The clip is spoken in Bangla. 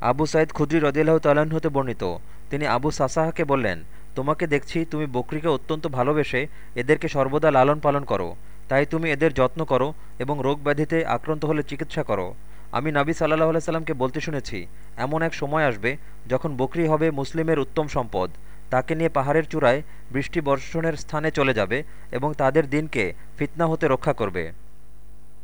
আবু সাইদ খুদ্রি রদিল্লাহ তালান হতে বর্ণিত। তিনি আবু সাসাহাকে বললেন, তোমাকে দেখছি তুমি বকরিকে অত্যন্ত ভালোবেসে এদেরকে সর্বদা লালন পালন করো। তাই তুমি এদের যত্ন করো এবং রোগ ব্যাধিতে আক্রান্ত হলে চিকিৎসা করো। আমি নাবি সাল্লাহ সাল্লামকে বলতে শুনেছি, এমন এক সময় আসবে যখন বকরি হবে মুসলিমের উত্তম সম্পদ। তাকে নিয়ে পাহাড়ের চূড়ায় বৃষ্টি বর্ষণের স্থানে চলে যাবে এবং তাদের দিনকে ফিতনা হতে রক্ষা করবে।